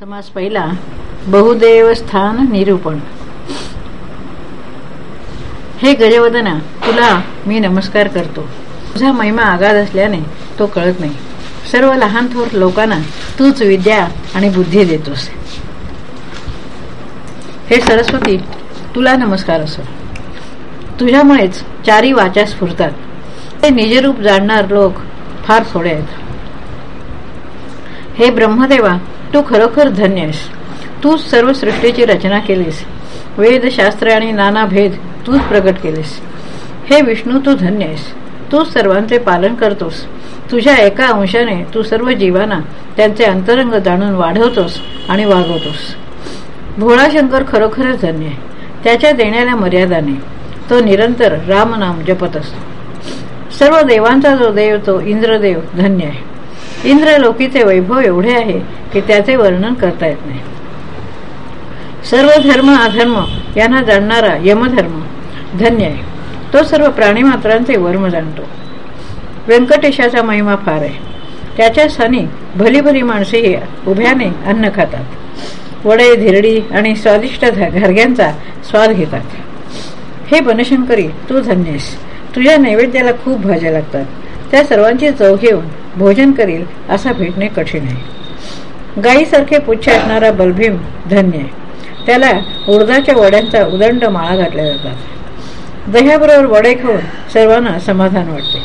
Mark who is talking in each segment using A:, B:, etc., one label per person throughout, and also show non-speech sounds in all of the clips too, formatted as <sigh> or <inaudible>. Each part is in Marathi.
A: समास पहिला बहुदेव स्थान निरूपण. हे गजवदना तुला मी नमस्कार करतो. तुझा महिमा आगाध असल्याने तो कळत नाही. सर्व लहान थोर लोकांना तूच विद्या आणि बुद्धी देतोस. हे सरस्वती तुला नमस्कार असो. तुझ्यामुळेच चारी वाचा स्फुरतात. हे निजरूप जाणणार लोक फार थोडे आहेत. हे ब्रह्मदेवा तू खरोखर धन्य आहेस. तूच सर्व सृष्टीची रचना केलीस. वेदशास्त्र आणि नाना भेद तूच प्रकट केलीस. हे विष्णू तू धन्य आहेस. तूच सर्वांचे पालन करतोस. तुझ्या एका अंशाने तू सर्व जीवांना त्यांचे अंतरंग जाणून वाढवतोस आणि वागवतोस. भोळाशंकर खरोखरच धन्य आहे. त्याच्या देण्याला मर्यादाने तो निरंतर रामनाम जपत असतो. सर्व देवांचा जो देव तो इंद्रदेव धन्य आहे. इंद्रलोकीचे वैभव एवढे आहे की त्याचे वर्णन करता येत नाही. सर्व धर्म अधर्म यांना जाणणारा यमधर्म धन्य आहे. तो सर्व प्राणीमात्रांचे वर्म जाणतो. व्यंकटेशाचा महिमा फार आहे. त्याच्या स्थानी भली भली उभ्याने अन्न खातात. वडे धिरडी आणि स्वादिष्ट घरग्यांचा स्वाद घेतात. हे बनशंकरी तू धन्यस तुझ्या नैवेद्याला खूप भाज्या लागतात. त्या सर्वांची चव घेऊन भोजन करील असा भेटणे कठीण आहे. गायीसारखे पुच्छ असणारा बलभीम धन्य आहे. त्याला उडदाच्या वड्यांचा उदंड माळा घातल्या जातात. दह्याबरोबर वडे खाऊन सर्वांना समाधान वाटते.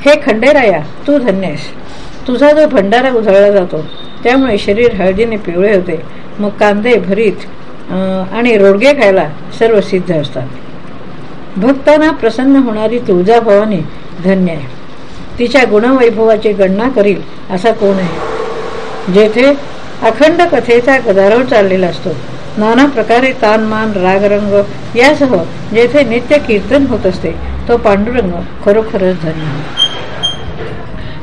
A: हे खंडेराया तू धन्यस तुझा जो भंडारा उधळला जातो त्यामुळे शरीर हळदीने पिवळे होते. मग कांदे भरीत आणि रोडगे खायला सर्व सिद्ध असतात. भक्तांना प्रसन्न होणारी तुळजाभवानी धन्य आहे. तिच्या गुणवैभवाची गणना करील असा कोण आहे? जेथे अखंड कथेचा गदारोळ चाललेला असतो नाना प्रकारे तानमान रागरंग यासह जेथे नित्य कीर्तन होत असते तो पांडुरंग खरोखरच धन्य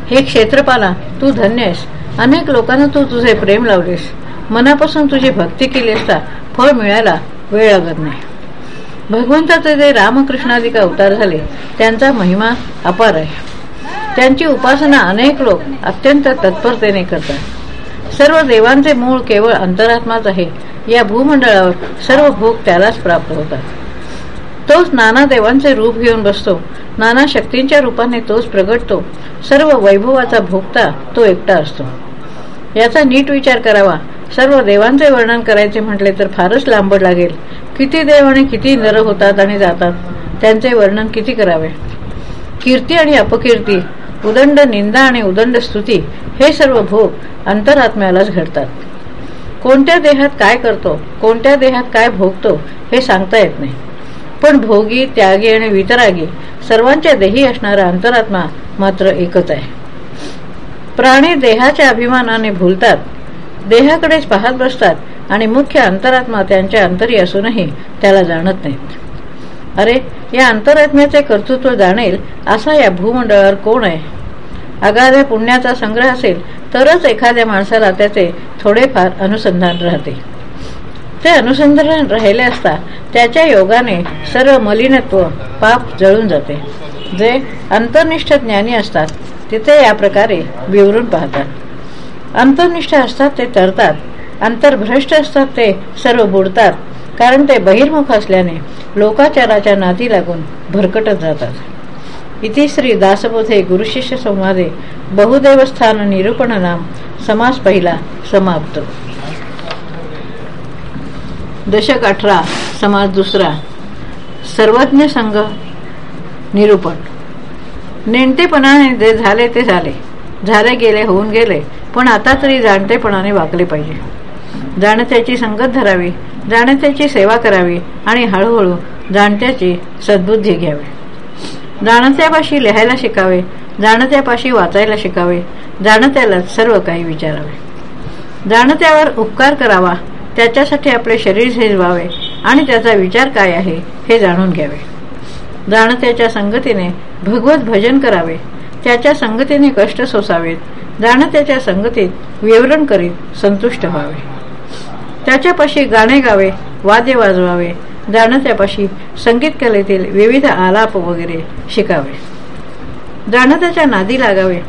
A: हे क्षेत्रपाला तू धन्य आहेस. अनेक लोकांना तू तुझे प्रेम लावलेस. मनापासून तुझी भक्ती केली असता फळ मिळायला वेळ लागत नाही. भगवंताचे जे रामकृष्णादिका अवतार झाले त्यांचा महिमा अपार आहे. त्यांची उपासना अनेक लोक अत्यंत तत्परतेने करतात. सर्व देवांचे मूळ केवळ अंतरात्माच आहे. या भूमंडळावर सर्व भोग त्यालाच प्राप्त होतात. तोच नाना देवांचे रूप घेऊन बसतो. नाना शक्तींच्या रूपाने तोच प्रगटतो. सर्व वैभवाचा भोगता तो एकटा असतो. याचा नीट विचार करावा. सर्व देवांचे वर्णन करायचे म्हटले तर फारच लांबड लागेल. किती देव आणि किती नर होतात आणि जातात? त्यांचे वर्णन किती करावे? कीर्ती आणि अपकीर्ती उदंड निंदा आणि उदंड स्तुती हे सर्व भोग अंतरात्म्यालाच घडतात. कोणत्या देहात काय करतो कोणत्या देहात काय भोगतो हे सांगता येत नाही. पण भोगी त्यागी आणि वितरागी सर्वांच्या देही असणारा अंतरात्मा मात्र एकच आहे. प्राणी देहाच्या अभिमानाने भूलतात देहाकडेच पाहत बसतात आणि मुख्य अंतरात्मा त्यांच्या अंतरी असूनही त्याला जाणत नाहीत. अरे या अंतरात्म्याचे कर्तृत्व जाणेल असा या भूमंडळावर कोण आहे? अगाध पुण्याचा संग्रह असेल तरच एखाद्या माणसाला त्याचे थोडेफार अनुसंधान राहते. ते अनुसंधान राहिले असता त्याच्या योगाने सर्व मलिनत्व पाप जळून जाते. जे अंतर्निष्ठ ज्ञानी असतात तिथे या प्रकारे विवरून पाहतात. अंतर्निष्ठ असतात ते तरतात अंतर्भ्रष्ट असतात ते सर्व बुडतात. कारण ते बहिर्मुख असल्याने लोकाचाराच्या नाती लागून भरकटत जातात. इति श्री दासबोधे गुरुशिष्य संवादे बहुदेवस्थान निरूपण नाम समास पहिला समाप्त. दशक अठरा समाज दुसरा सर्वज्ञ संघ निरूपण. नेणतेपणाने जे झाले ते झाले. झाले गेले होऊन गेले पण आता तरी जाणतेपणाने वागले पाहिजे. जाणत्याची संगत धरावी जाणत्याची सेवा करावी आणि हळूहळू जाणत्याची सद्बुद्धी घ्यावी. जाणत्यापाशी लिहायला शिकावे जाणत्यापाशी वाचायला शिकावे जाणत्याला सर्व काही विचारावे. जाणत्यावर उपकार करावा त्याच्यासाठी आपले शरीर झिजवावे आणि त्याचा विचार काय आहे हे जाणून घ्यावे. जाणत्याच्या संगतीने भगवत भजन करावे त्याच्या संगतीने कष्ट सोसावेत जाणत्याच्या संगतीत विवरण करीत संतुष्ट व्हावे. त्याच्यापाशी गाणे गावे वाद्य वाजवावे. जाणत्यापाशी संगीत कलेतील विविध आलाप वगैरे शिकावे. जाणत्याच्या नादी लागावे.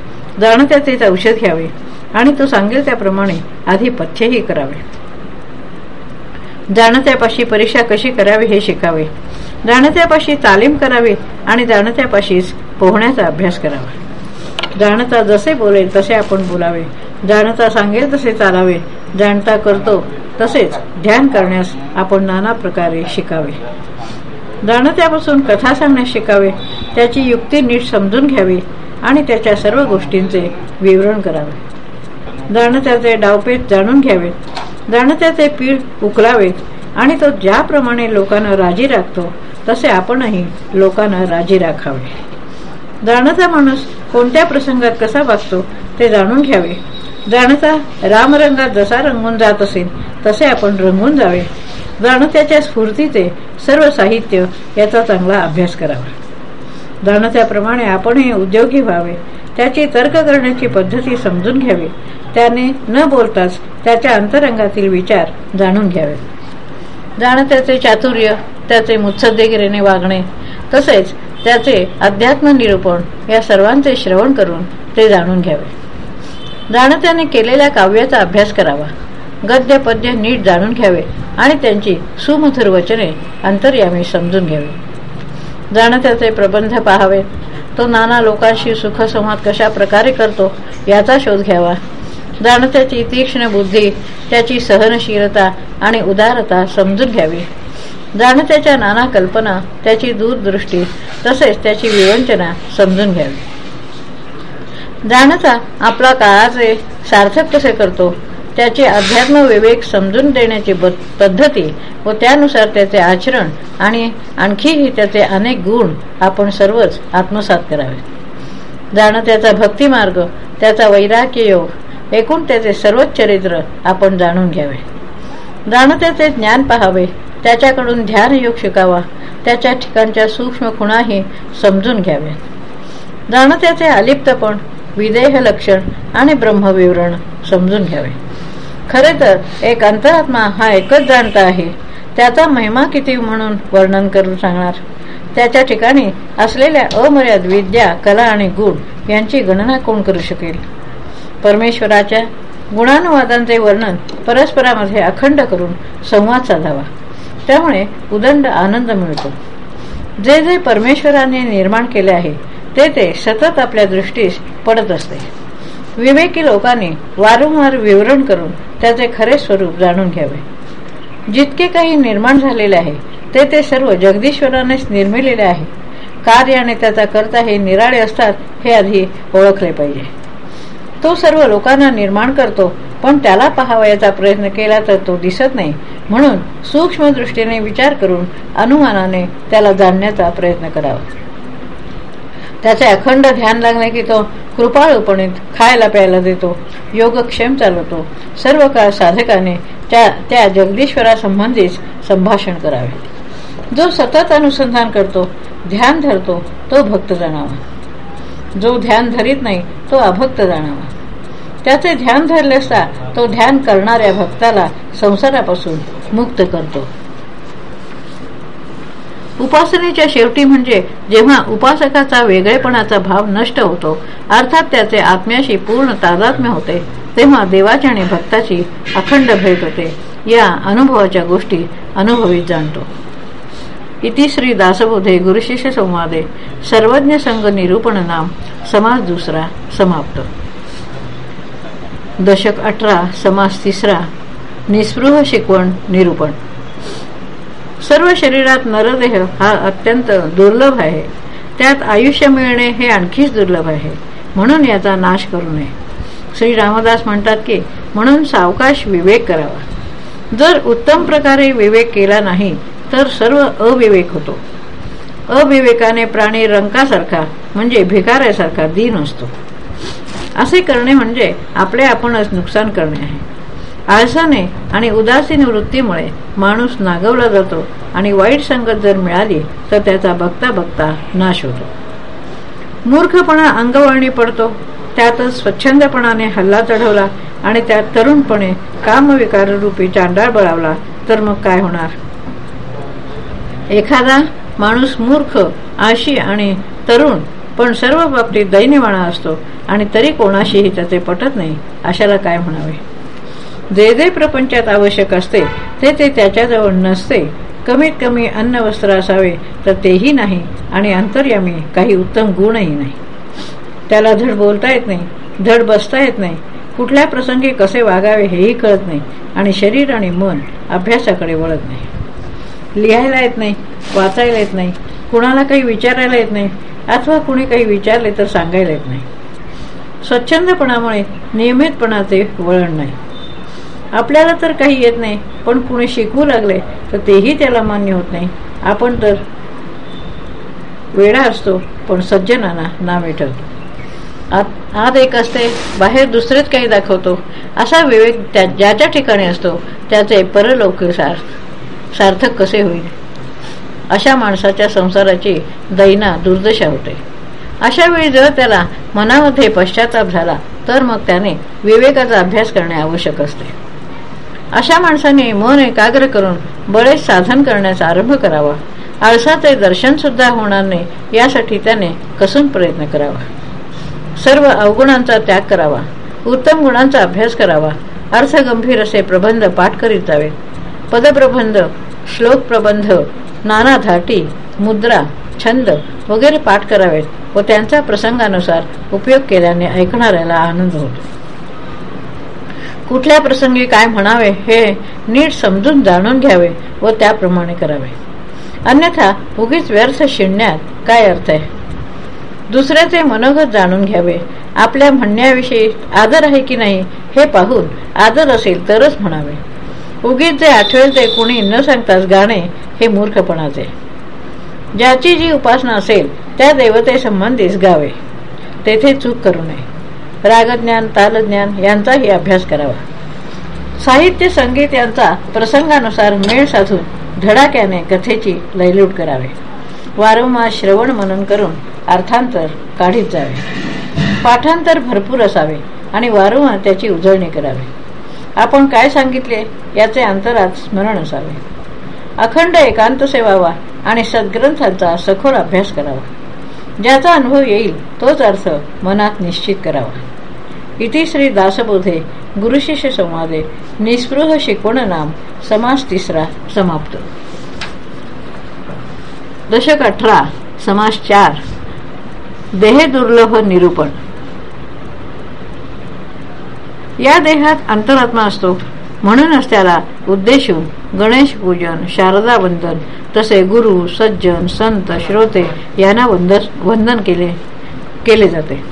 A: जाणत्याचेच औषध घ्यावे. आणि तो सांगेल त्याप्रमाणे आधी पथ्यही करावे. जाणत्यापाशी परीक्षा कशी करावी हे शिकावे. जाणत्यापाशी तालीम करावी आणि जाणत्यापाशीच पोहण्याचा अभ्यास करावा. जाणता जसे बोलेल तसे आपण बोलावे. जाणता सांगेल तसे चालावे. जाणता करतो तसेच ध्यान करण्यास आपण नाना प्रकारे शिकावे. जाणत्यापासून कथा सांगण्यास शिकावे त्याची युक्ती नीट समजून घ्यावी आणि त्याच्या सर्व गोष्टींचे विवरण करावे. जाणत्याचे डावपेच जाणून घ्यावेत जाणत्याचे पीळ उकलावेत आणि तो ज्याप्रमाणे लोकांना राजी राखतो तसे आपणही लोकांना राजी राखावे. जाणता माणूस कोणत्या प्रसंगात कसा वागतो ते जाणून घ्यावे. जाणता रामरंगात जसा रंगून जात असेल तसे आपण रंगून जावे. जाणत्याच्या स्फूर्तीचे सर्व साहित्य याचा चांगला अभ्यास करावा. जाणत्याप्रमाणे आपणही उद्योगी व्हावे. त्याची तर्क करण्याची पद्धती समजून घ्यावी. त्याने न बोलताच त्याच्या अंतरंगातील विचार जाणून घ्यावे. जाणत्याचे चातुर्य त्याचे मुत्सद्देगिरीने वागणे तसेच त्याचे अध्यात्म निरूपण या सर्वांचे श्रवण करून ते जाणून घ्यावे. जाणत्याने केलेल्या काव्याचा अभ्यास करावा. गद्य पद्य नीट जाणून घ्यावे आणि त्यांची सुमधुर वचने अंतर्यामी समजून घ्यावे. जाणत्याचे प्रबंध पाहावे. तो नाना लोकांशी सुखसंवाद कशा प्रकारे करतो याचा शोध घ्यावा. जाणत्याची तीक्ष्ण बुद्धी त्याची सहनशीलता आणि उदारता समजून घ्यावी. जाणत्याच्या नाना कल्पना त्याची दूरदृष्टी तसेच त्याची विवंचना समजून घ्यावी. जाणता आपला काळाचे सार्थक कसे करतो त्याचे अध्यात्म विवेक समजून देण्याची पद्धती व त्यानुसार त्याचे आचरण आणि आणखीही त्याचे अनेक गुण आपण सर्वच आत्मसात करावे. जाणं त्याचा भक्तिमार्ग त्याचा वैराग्य योग एकूण त्याचे सर्वच चरित्र आपण जाणून घ्यावे. जाणं त्याचे ज्ञान पहावे त्याच्याकडून ध्यान योग शिकावा त्याच्या ठिकाणच्या सूक्ष्म खुणाही समजून घ्यावे. जाणं त्याचे अलिप्तपण विदेह लक्षण आणि ब्रह्मविवरण समजून घ्यावे. खरे तर एक अंतरात्मा हा एकच जाणता आहे. त्याचा महिमा किती म्हणून वर्णन करून सांगणार? त्याच्या ठिकाणी असलेल्या अमर्याद विद्या कला आणि गुण यांची गणना कोण करू शकेल? परमेश्वराच्या गुणानुवादांचे वर्णन परस्परामध्ये अखंड करून संवाद साधावा. त्यामुळे उदंड आनंद मिळतो. जे जे परमेश्वराने निर्माण केले आहे ते ते सतत आपल्या दृष्टीस पडत असते. विवेकी लोकांनी वारंवार विवरण करून त्याचे खरे स्वरूप जाणून घ्यावे. जितके काही निर्माण झालेले आहे ते ते सर्व जगदीश्वरानेच निर्मिलेले आहे. कार्य आणि त्याचा करता हे निराळे असतात हे आधी ओळखले पाहिजे. तो सर्व लोकांना निर्माण करतो पण त्याला पहावयाचा प्रयत्न केला तर तो दिसत नाही. म्हणून सूक्ष्म दृष्टीने विचार करून अनुमानाने त्याला जाणण्याचा प्रयत्न करावा. त्याचे अखंड ध्यान लागले की तो कृपाळूपणे खायला प्यायला देतो योगक्षेम चालवतो. सर्व काळ साधकाने त्या त्या जगदीश्वरासंबंधीच संभाषण करावे. जो सतत अनुसंधान करतो ध्यान धरतो तो भक्त जाणावा. जो ध्यान धरीत नाही तो अभक्त जाणावा. त्याचे ध्यान धरले असता तो ध्यान करणाऱ्या भक्ताला संसारापासून मुक्त करतो. उपासनेच्या शेवटी म्हणजे जेव्हा उपासकाचा वेगळेपणाचा भाव नष्ट होतो अर्थात त्याचे आत्म्याशी पूर्ण तादात्म्य होते तेव्हा देवाची आणि भक्ताची अखंड भेट होते. या अनुभवाच्या गोष्टी अनुभवीत जाणतो. इति श्री दासबोधे गुरुशिष्य संवादे. सर्वज्ञ संघ निरूपण नाम. समास दुसरा समाप्त. दशक अठरा समास तिसरा. निस्पृह शिकवण निरूपण. सर्व शरीरात नरदेह हा अत्यंत दुर्लभ आहे. त्यात आयुष्य मिळणे हे आणखीच दुर्लभ आहे. म्हणून याचा नाश करू नये. श्री रामदास म्हणतात की म्हणून सावकाश विवेक करावा. जर उत्तम प्रकारे विवेक केला नाही तर सर्व अविवेक होतो. अविवेकाने प्राणी रंकासारखा म्हणजे भिकाऱ्यासारखा दिन असतो. असे करणे म्हणजे आपले आपणच नुकसान करणे आहे. आळसाने आणि उदासीन वृत्तीमुळे माणूस नागवला जातो आणि वाईट संगत जर मिळाली तर त्याचा बघता बघता नाश होतो. मूर्खपणा अंगवळणी पडतो. त्यातच स्वच्छंदपणाने हल्ला चढवला आणि त्यात तरुणपणे कामविकार रूपी चांडाळ बळावला तर मग काय होणार? एखादा माणूस मूर्ख आशी आणि तरुण पण सर्व बाबतीत दैन्यवाणा असतो आणि तरी कोणाशीही त्याचे पटत नाही अशाला काय म्हणावे? जे जे प्रपंचात आवश्यक असते ते ते त्याच्याजवळ नसते. कमीत कमी अन्न वस्त्र असावे तर तेही नाही आणि अंतर्यामी काही उत्तम गुणही नाही. त्याला धड बोलता येत नाही धड बसता येत नाही. कुठल्या प्रसंगी कसे वागावे हेही कळत नाही आणि शरीर आणि मन अभ्यासाकडे वळत नाही. लिहायला येत नाही वाचायला येत नाही कुणाला काही विचारायला येत नाही अथवा कुणी काही विचारले तर सांगायला येत नाही. स्वच्छंदपणामुळे नियमितपणाचे वळण नाही. आपल्याला तर काही येत नाही पण कुणी शिकवू लागले तर तेही त्याला मान्य होत नाही. आपण तर वेडा असतो पण सज्जनांना नावे ठरतो आत आत एक असते बाहेर दुसरेच काही दाखवतो. असा विवेक त्या ज्याच्या ठिकाणी असतो त्याचे परलोक सार्थक कसे होईल? अशा माणसाच्या संसाराची दैना दुर्दशा होते. अशा वेळी जर त्याला मनामध्ये पश्चाताप झाला तर मग त्याने विवेकाचा अभ्यास करणे आवश्यक असते. अशा माणसाने मन एकाग्र करून बळेच साधन करण्याचा आरंभ करावा. आळसाचे दर्शन सुद्धा होणार नाही यासाठी त्याने कसून प्रयत्न करावा. सर्व अवगुणांचा त्याग करावा. उत्तम गुणांचा अभ्यास करावा. अर्थगंभीर असे प्रबंध पाठ करीत पदप्रबंध श्लोक प्रबंध नाना धाटी मुद्रा छंद वगैरे पाठ करावेत व त्यांचा प्रसंगानुसार उपयोग केल्याने ऐकणाऱ्याला आनंद होतो. कुठल्या प्रसंगी काय म्हणावे हे नीट समजून जाणून घ्यावे व त्याप्रमाणे करावे. अन्यथा उगीच व्यर्थ शिणण्यात काय अर्थ आहे? दुसऱ्याचे मनोगत जाणून घ्यावे. आपल्या म्हणण्याविषयी आदर आहे की नाही हे पाहून आदर असेल तरच म्हणावे. उगीच जे आठवेल ते कुणी न सांगताच गाणे हे मूर्खपणाचे. ज्याची जी उपासना असेल त्या देवते संबंधीच गावे. तेथे चूक करू नये. रागज्ञान तालज्ञान यांचाही अभ्यास करावा. साहित्य संगीत यांचा प्रसंगानुसार मेळ साधून धडाक्याने कथेची लयलूट करावे. वारंवार श्रवण मनन करून अर्थांतर काढीत जावे. पाठांतर भरपूर असावे आणि वारंवार त्याची उजळणी करावी. आपण काय सांगितले याचे अंतरात स्मरण असावे. अखंड एकांत सेवावा आणि सद्ग्रंथांचा सखोल अभ्यास करावा. ज्याचा अनुभव येईल तोच अर्थ मनात निश्चित करावा. इति श्री दासबोधे गुरुशिष्य संवादे निस्पृह शिकवण नाम समास तिसरा समाप्त. दशक अठरा समास चार देह दुर्लभ निरूपण. या देहात अंतरात्मा असतो. म्हणूनच त्याला उद्देशून गणेश पूजन शारदा वंदन तसे गुरु सज्जन संत श्रोते यांना वंदन केले केले जाते.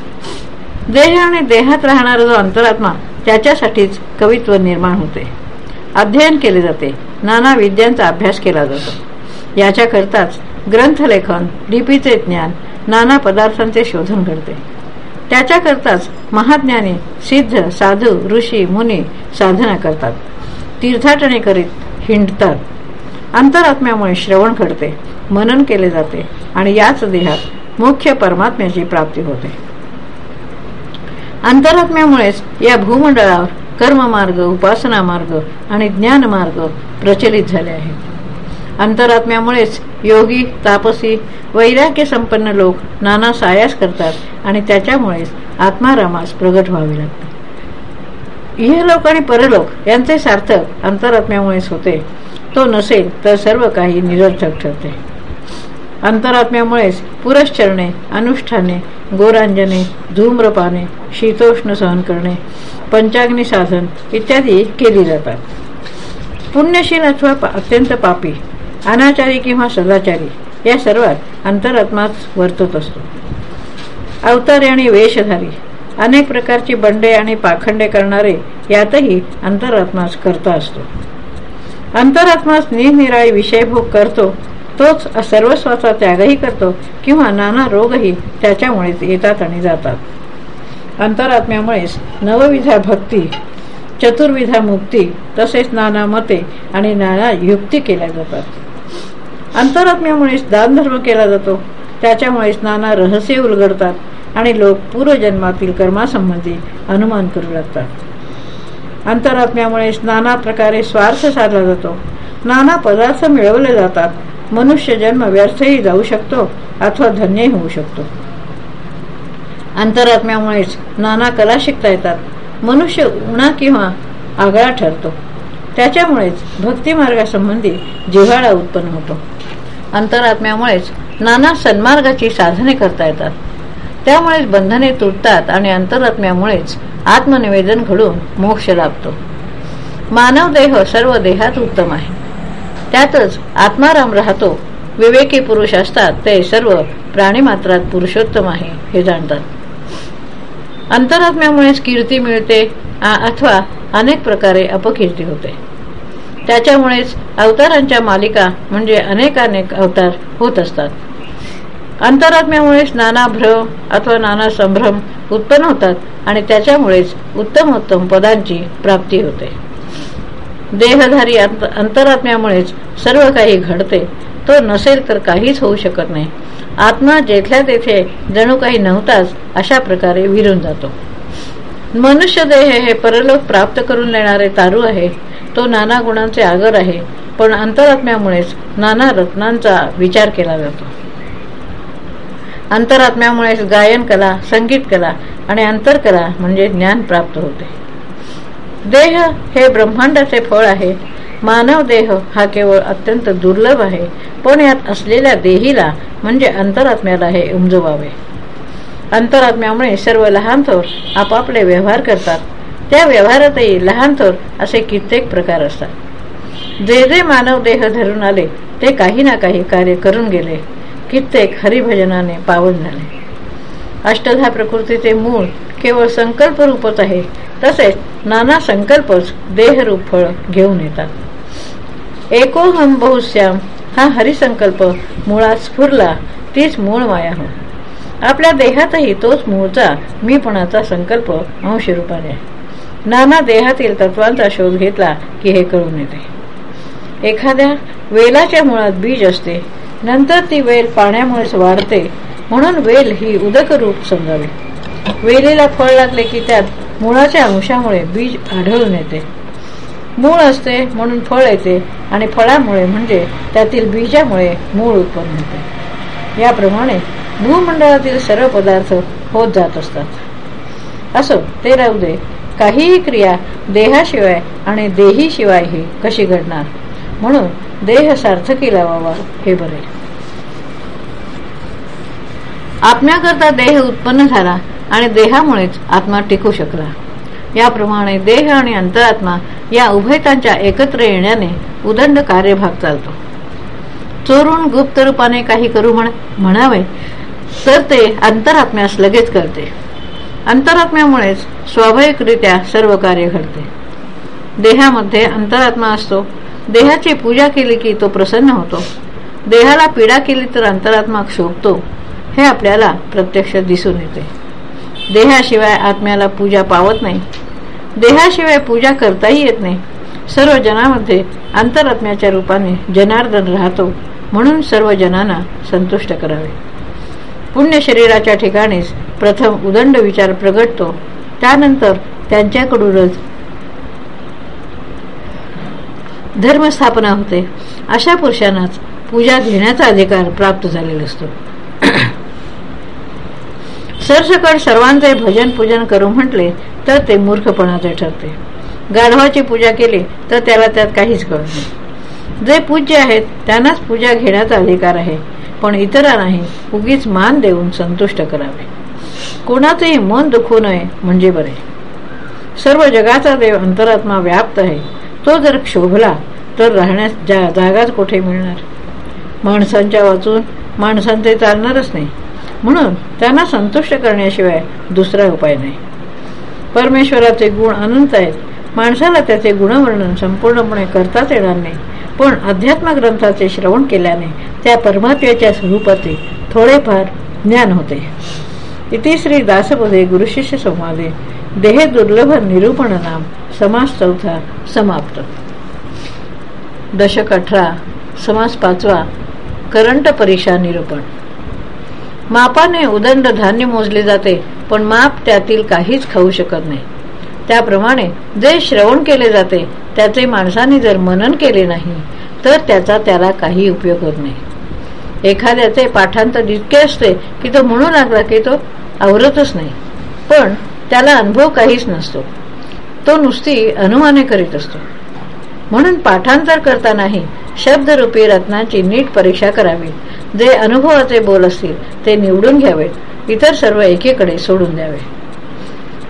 A: देह आणि देहात राहणारा जो अंतरात्मा त्याच्यासाठीच कवित्व निर्माण होते. अध्ययन केले जाते. नाना विद्यांचा अभ्यास केला जातो. याच्याकरताच ग्रंथलेखन लिपीचे ज्ञान नाना पदार्थांचे शोधन घडते. त्याच्याकरताच महाज्ञानी सिद्ध साधू ऋषी मुनी साधना करतात. तीर्थाटणे करीत हिंडतात. अंतरात्म्यामुळे श्रवण घडते मनन केले जाते आणि याच देहात मुख्य परमात्म्याची प्राप्ती होते. अंतरात्म्यामुळेच या भूमंडळावर कर्ममार्ग उपासना मार्ग आणि ज्ञान मार्ग प्रचलित झाले आहेत. अंतरात्म्यामुळेच योगी तापसी वैराग्य संपन्न लोक नाना सायास करतात आणि त्याच्यामुळेच आत्मारामास प्रगट व्हावे लागते. इहलोक आणि परलोक यांचे सार्थक अंतरात्म्यामुळेच होते. तो नसेल तर सर्व काही निरर्थक ठरते. अंतरात्म्यामुळेच पुरश्चरणे अनुष्ठाने गोरांजने धूम्रपाने शीतोष्ण सहन करणे पंचाग्नी साधन इत्यादी केली जातात. पुण्यशील अथवा अत्यंत पापी अनाचारी किंवा सदाचारी या सर्वात अंतरात्माच वर्तत असतो. अवतारे आणि वेशधारी अनेक प्रकारची बंडे आणि पाखंडे करणारे यातही अंतरात्माच करता असतो. अंतरात्माच निरनिराळी विषयभोग करतो तोच सर्वस्वाचा त्यागही करतो किंवा नाना रोगही त्याच्यामुळेच येतात आणि जातात. अंतरात्म्यामुळेच नवविधा भक्ती चतुर्विधा मुक्ती तसेच नाना मते आणि नाना युक्ती केल्या जातात. अंतरात्म्यामुळेच दानधर्म केला जातो. त्याच्यामुळेच नाना रहस्य उलगडतात आणि लोक पूर्वजन्मातील कर्मासंबंधी अनुमान करू लागतात. अंतरात्म्यामुळेच नाना प्रकारे स्वार्थ साधला जातो. नाना पदार्थ मिळवले जातात. मनुष्य जन्म व्यर्थही जाऊ शकतो अथवा धन्यही होऊ शकतो. अंतरात्म्यामुळेच नाना कला शिकता येतात. मनुष्य उणा किंवा आगळा ठरतो. त्याच्यामुळेच भक्तिमार्गासंबंधी जिव्हाळा उत्पन्न होतो. अंतरात्म्यामुळेच नाना सन्मार्गाची साधने करता येतात. त्यामुळेच बंधने तुटतात आणि अंतरात्म्यामुळेच आत्मनिवेदन घडून मोक्ष लाभतो. मानव देह सर्व देहात उत्तम आहे. त्यातच आत्माराम राहतो विवेकी पुरुष असतात ते सर्व प्राणीमात्रात पुरुषोत्तम आहे हे जाणतात. अंतरात्म्यामुळेच कीर्ती मिळते अथवा अनेक प्रकारे अपकीर्ती होते. त्याच्यामुळेच अवतारांच्या मालिका म्हणजे अनेकानेक अवतार होत असतात. अंतरात्म्यामुळेच नाना भ्रम अथवा नाना संभ्रम उत्पन्न होतात आणि त्याच्यामुळेच उत्तम उत्तम पदांची प्राप्ती होते. देहधारी अंतरात्म्यामुळेच सर्व काही घडते. तो नसेल तर काहीच होऊ शकत नाही. आत्मा जेथल्या तेथे जणू काही नव्हताच अशा प्रकारे विरून जातो. मनुष्य देह हे परलोक प्राप्त करून देणारे तारू आहे. तो नाना गुणांचे आगर आहे पण अंतरात्म्यामुळेच नाना रत्नांचा विचार केला जातो. अंतरात्म्यामुळेच गायन कला संगीत कला आणि अंतरकला म्हणजे ज्ञान प्राप्त होते. देह हे ब्रह्मांडाचे फळ आहे मानव देह हा केवळ अत्यंत दुर्लभ आहे पण यात असलेल्या देहीला म्हणजे अंतरात्म्याला हे उमजवावे. अंतरात्म्यामुळे सर्व लहान थोर आपापले व्यवहार करतात त्या व्यवहारातही लहान थोर असे कित्येक प्रकार असतात. जे जे मानव देह धरून आले ते काही ना काही कार्य करून गेले. कित्येक हरिभजनाने पावन झाले. अष्टधा प्रकृतीचे मूळ केवळ संकल्प रूपच आहे तसेच नाना संकल्पच देहरूप फळ घेऊन येतात. एकोहम बहुश्याम हा हरिसंकल्प मुळात स्फुरला तीच मूळ माया हो. आपल्या देहातही तोच मूळचा मीपणाचा संकल्प अंशरूपाने आहे. नाना देहातील तत्वांचा शोध घेतला की हे कळून येते. एखाद्या वेलाच्या मुळात बीज असते नंतर ती वेल पाण्यामुळेच वाढते म्हणून वेल ही उदक रूप समजावी. वेलीला फळ लागले की त्यात मुळाच्या अंशामुळे बीज आढळून येते. मूळ असते म्हणून फळ येते आणि फळामुळे म्हणजे त्यातील बीजामुळे मूळ उत्पन्न होते. याप्रमाणे भूमंडळातील सर्व पदार्थ होत जात असतात. असो ते राहू दे. काहीही क्रिया देहाशिवाय आणि देहीशिवायही कशी घडणार? म्हणून देह सार्थकी लावावा हे बरे. आत्म्याकरता देह उत्पन्न झाला आणि देहामुळेच आत्मा टिकू शकला. याप्रमाणे देह आणि अंतरात्मा या उभयतांच्या एकत्र येण्याने उदंड कार्यभाग चालतो. चोरून गुप्त रूपाने काही करू म्हणावे तर ते अंतरात्म्यास लगेच करते. अंतरात्म्यामुळेच स्वाभाविकरित्या सर्व कार्य घडते. देहामध्ये अंतरात्मा असतो. देहाची पूजा केली की तो प्रसन्न होतो. देहाला पीडा केली तर अंतरात्मा शोभतो. हे आपल्याला प्रत्यक्ष दिसून येते. देहाशिवाय आत्म्याला पूजा पावत नाही. देहाशिवाय पूजा करताही येत नाही. सर्व जनामध्ये अंतरात्म्याच्या रूपाने जनार्दन राहतो. म्हणून सर्व जनांना संतुष्ट करावे. पुण्य शरीराच्या ठिकाणीच प्रथम उदंड विचार प्रगटतो. त्यानंतर त्यांच्याकडूनच धर्मस्थापना होते. अशा पुरुषांनाच पूजा घेण्याचा अधिकार प्राप्त झालेला असतो. <clears throat> सरसकट सर्वांचे भजन पूजन करू म्हटले तर ते मूर्खपणाचे ठरते. गाढवाची पूजा केली तर त्याला त्यात काहीच कळत नाही. जे पूज्य आहेत त्यांनाच पूजा घेण्याचा अधिकार आहे. पण इतरांनाही उगीच मान देऊन संतुष्ट करावे. कोणाचेही मन दुखू नये म्हणजे बरे. सर्व जगाचा देव अंतरात्मा व्याप्त आहे. तो जर क्षोभला तर राहण्यास जा जागाच कुठे मिळणार? माणसांच्या वाचून माणसांचे चालणारच नाही. म्हणून त्यांना संतुष्ट करण्याशिवाय दुसरा उपाय नाही. परमेश्वराचे गुण अनंत आहेत. माणसाला त्याचे गुणवर्णन संपूर्णपणे करताच येणार नाही. पण अध्यात्म ग्रंथाचे श्रवण केल्याने त्या परमात्म्याच्या स्वरूपाचे थोडेफार ज्ञान होते. इथे श्री दासपदे गुरुशिष्य संवादे। देह दुर्लभ निरूपण नाम। समास चौथा समाप्त। दशक अठरा समास पाचवा करंट परीक्षा निरूपण। मापाने उदंड धान्य मोजले जाते पण माप त्यातील काहीच खाऊ शकत नाही. त्याप्रमाणे जे श्रवण केले जाते त्याचे माणसाने जर मनन केले नाही तर त्याचा त्याला काही उपयोग होत नाही. एखाद्याचे पाठांतर इतके असते की तो म्हणू लागला की तो आवरतच नाही. पण त्याला अनुभव काहीच नसतो. तो नुसती अनुमाने करीत असतो. म्हणून पाठांतर करतानाही शब्दरूपी रत्नाची नीट परीक्षा करावी. जे अनुभवाचे बोल असतील ते निवडून घ्यावेत इतर सर्व एकीकडे सोडून द्यावे.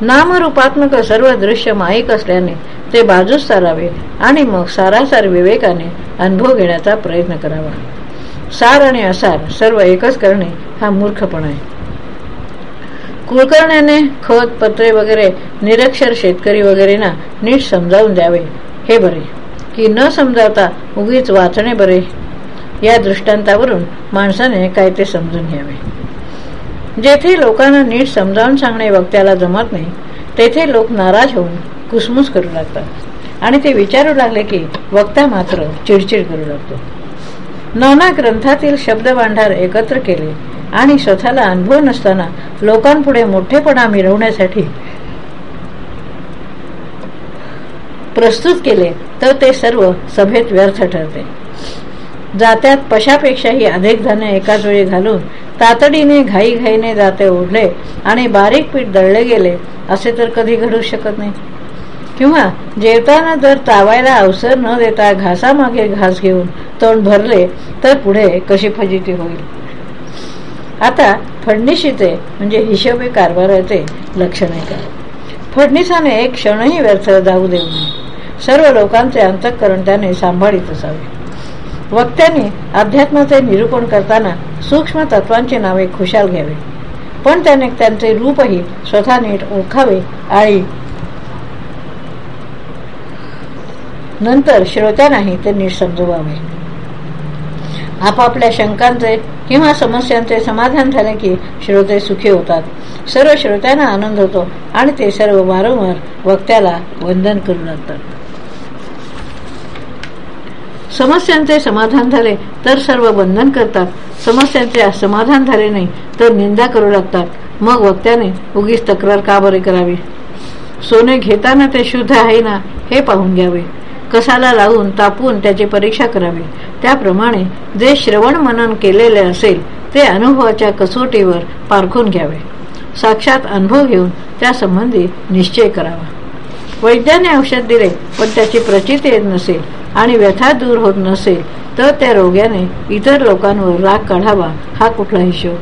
A: नामरूपात्मक सर्व दृश्य माईक असल्याने ते बाजूस सारावे आणि मग सारासार विवेकाने अनुभव घेण्याचा प्रयत्न करावा. सार आणि असार सर्व एकच करणे हा मूर्खपणा आहे. कुलकर्ण्याने खत पत्रे वगैरे निरक्षर शेतकरी वगैरेना नीट समजावून द्यावे. हे बरे. की न समजावता उगीच वाचणे बरे या दृष्टांतावरून माणसाने काय ते समजून घ्यावे. जेथे लोकांना नीट समजावून सांगणे वक्त्याला जमत नाही तेथे लोक नाराज होऊन कुसमुस करू लागतात. आणि ते विचारू लागले की वक्ता मात्र चिडचिड करू लागतो. नाना ग्रंथातील शब्द भांडार एकत्र केले आणि स्वतःला अनुभव नसताना लोकांपुढे मोठेपणा मिरवण्यासाठी प्रस्तुत केले तर ते सर्व सभेत व्यर्थ ठरते. जात्यात पशापेक्षाही अधिक धान्य एकाच वेळी घालून तातडीने घाईघाईने जाते ओढले आणि बारीक पीठ दळले गेले असे तर कधी घडू शकत नाही. किंवा जेवताना जर तावायला अवसर न देता घासामागे घास घेऊन तोंड भरले तर पुढे कशी फजिती होईल? आता फडणीशीचे म्हणजे हिशोबी कारभाराचे लक्षण आहे का? फडणीसाने एक क्षणही व्यर्थ जाऊ देऊ नये. सर्व लोकांचे अंतःकरण त्याने सांभाळीत असावे. वक्त्याने अध्यात्माचे निरूपण करताना सूक्ष्म तत्वांची नावे खुशाल घ्यावे. पण त्याने त्यांचे रूपही स्वतः नीट ओळखावे आणि नंतर श्रोत्यांनाही ते नीट व्हावे आपापल्या शंकांचे किंवा समस्यांचे समाधान झाले की श्रोते सुखी होतात. सर्व श्रोत्यांना आनंद होतो आणि ते सर्व वारंवार वक्त्याला वंदन करू लागतात. समस्यांचे समाधान झाले तर सर्व बंधन करतात. समस्यांचे समाधान झाले नाही तर निंदा करू लागतात. मग वक्त्याने उगीच तक्रार का बरे करावी? सोने घेताना ते शुद्ध आहे ना हे पाहून घ्यावे. कसाला लावून तापून त्याची परीक्षा करावी. त्याप्रमाणे जे श्रवण मनन केलेले असेल ते अनुभवाच्या कसोटीवर पारखून घ्यावे. साक्षात अनुभव घेऊन त्यासंबंधी निश्चय करावा. वैद्याने औषध दिले पण त्याची प्रचिती येत नसेल आणि व्यथा दूर होत नसेल तर त्या रोग्याने इतर लोकांवर राग काढावा हा कुठला हिशोब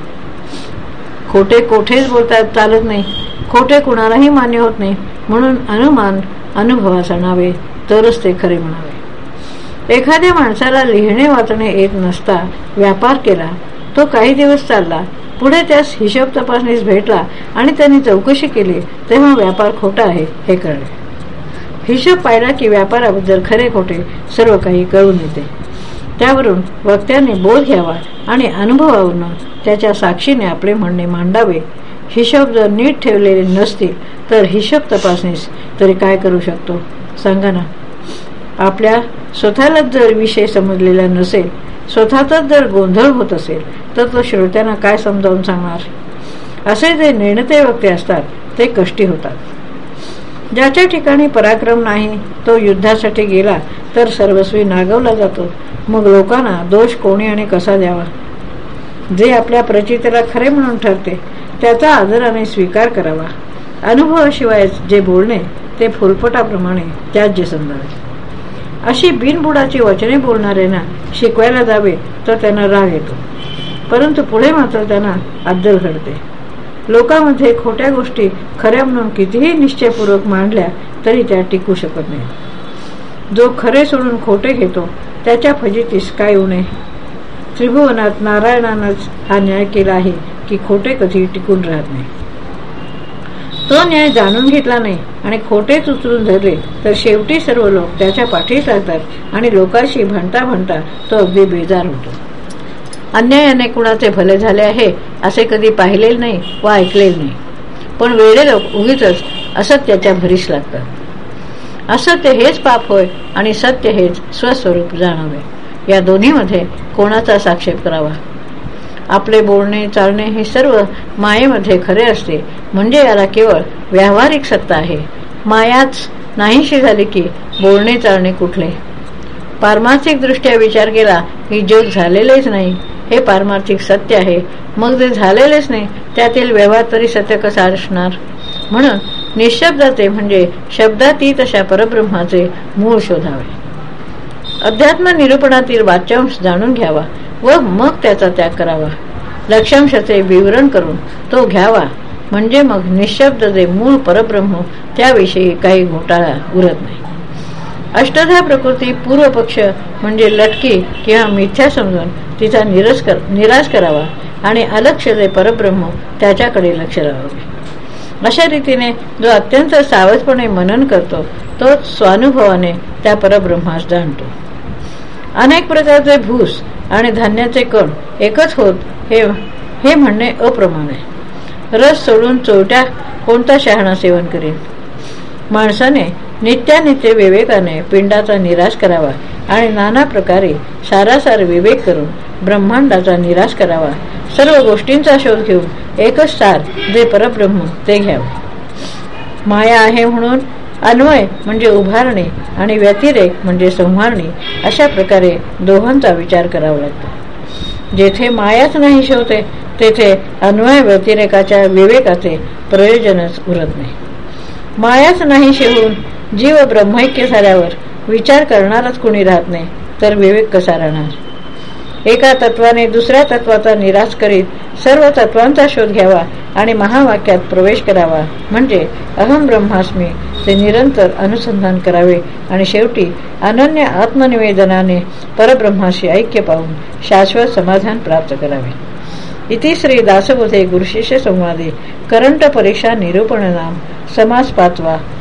A: खोटे कोठेच बोलता चालत नाही. खोटे कुणालाही मान्य होत नाही. म्हणून अनुमान अनुभवास आणावे. तरच ते खरे म्हणावे. एखाद्या माणसाला लिहिणे वाचणे येत नसता व्यापार केला तो काही दिवस चालला पुढे त्यास हिशोब तपासणीस भेटला आणि त्यांनी चौकशी केली तेव्हा व्यापार खोटा आहे हे कळले. हिशोब पाहिला की व्यापाराबद्दल खरे खोटे सर्व काही कळून येते. त्यावरून वक्त्याने बोध घ्यावा आणि अनुभवावरून त्याच्या साक्षीने आपले म्हणणे मांडावे हिशोब जर नीट ठेवलेले नसतील तर हिशोब तपासणीस तरी काय करू शकतो? सांगा ना. आपल्या स्वतःलाच जर विषय समजलेला नसेल स्वतःचाच जर गोंधळ होत असेल तर तो श्रोत्यांना काय समजावून सांगणार? असे जे निर्णते वक्ते असतात ते कष्टी होतात. ज्याच्या ठिकाणी पराक्रम नाही तो युद्धासाठी गेला तर सर्वस्वी नागवला जातो. मग लोकांना दोष कोणी आणि कसा द्यावा? जे आपल्या प्रचितेला खरे म्हणून ठरते त्याचा आदराने स्वीकार करावा. अनुभवाशिवाय जे बोलणे ते फुलपटाप्रमाणे त्याज्य समजावे अशी बिनबुडाची वचने बोलणाऱ्यांना शिकवायला जावे तर त्यांना राग येतो. परंतु पुढे मात्र त्यांना अद्दल घडते. लोकांमध्ये खोट्या गोष्टी खऱ्या म्हणून कितीही निश्चयपूर्वक मांडल्या तरी त्या टिकू शकत नाही. जो खरे सोडून खोटे घेतो त्याच्या फजितीस काय उणे त्रिभुवनात नारायणानंच हा न्याय केला आहे की खोटे कधी टिकून राहत नाही. तो न्याय जाणून घेतला नाही आणि खोटेच उचलून धरले तर शेवटी सर्व लोक त्याच्या पाठीस लागतात आणि लोकांशी म्हणता म्हणता तो अगदी बेजार होतो. अन्यायाने कुणाचे भले झाले आहे असे कधी पाहिलेले नाही व ऐकलेले नाही. पण वेळे लोक उगीच असत्याच्या भरीस लागतात. असत्य हेच पाप होय आणि सत्य हेच स्वस्वरूप जाणवे. या दोन्हीमध्ये कोणाचा साक्षेप करावा? आपले बोलणे चालणे हे सर्व मायेमध्ये खरे असते. म्हणजे याला केवळ व्यावहारिक सत्ता आहे. मायाच नाहीशी झाली की बोलणे चालणे कुठले? पारमार्थिक दृष्ट्या विचार केला की जग झालेलेच नाही. हे पारमार्थिक सत्य आहे. मग जे झालेलेच नाही. त्यातील व्यवहार तरी सत्य कसा असणार? म्हणून निशब्दाचे म्हणजे शब्दातीत अशा परब्रह्माचे मूळ शोधावे. अध्यात्म निरूपणातील वाच्यांश जाणून घ्यावा व मग त्याचा त्याग करावा. लक्षांशाचे विवरण करून तो घ्यावा. म्हणजे मग निशब्द जे मूळ परब्रह्म त्याविषयी काही घोटाळा उरत नाही. अष्टधा प्रकृती पूर्वपक्ष म्हणजे लटकी किंवा मिथ्या समजून तिचा निरस कर निराश करावा आणि अलक्ष जे परब्रह्म त्याच्याकडे लक्ष लावावे. अशा रीतीने जो अत्यंत सावधपणे मनन करतो तो स्वानुभवाने त्या परब्रह्मास जाणतो. अनेक प्रकारचे भूस आणि धान्याचे कण एकच होत हे हे म्हणणे अप्रमाण आहे. रस सोडून चोट्या कोणता शहाणा सेवन करेल माणसाने नित्यानित्य विवेकाने पिंडाचा निराश करावा आणि नाना प्रकारे सारासार विवेक करून ब्रह्मांडाचा निराश करावा. सर्व गोष्टींचा शोध घेऊन एकच सार जे परब्रह्म ते घ्यावे. माया आहे म्हणून अन्वय म्हणजे उभारणे आणि व्यतिरेक म्हणजे संहारणे अशा प्रकारे दोघांचा विचार करावा लागतो. जेथे मायाच नाही शेवते तेथे अन्वय व्यतिरेकाच्या विवेकाचे प्रयोजनच उरत नाही. मायाच नाही शेवून जीव ब्रह्मैक्य झाल्यावर विचार करणारच कुणी राहत नाही तर विवेक कसा राहणार? एका तत्वाने दुसऱ्या तत्वाचा निराश करीत सर्व तत्वांचा शोध घ्यावा आणि महावाक्यात प्रवेश करावा म्हणजे अहम ब्रह्मास्मी ते निरंतर अनुसंधान करावे. आणि शेवटी अनन्य आत्मनिवेदनाने परब्रह्माशी ऐक्य पाहून शाश्वत समाधान प्राप्त करावे. इति श्री दासबोधे गुरुशिष्य संवादे करंट परीक्षा निरूपण नाम समास पाचवा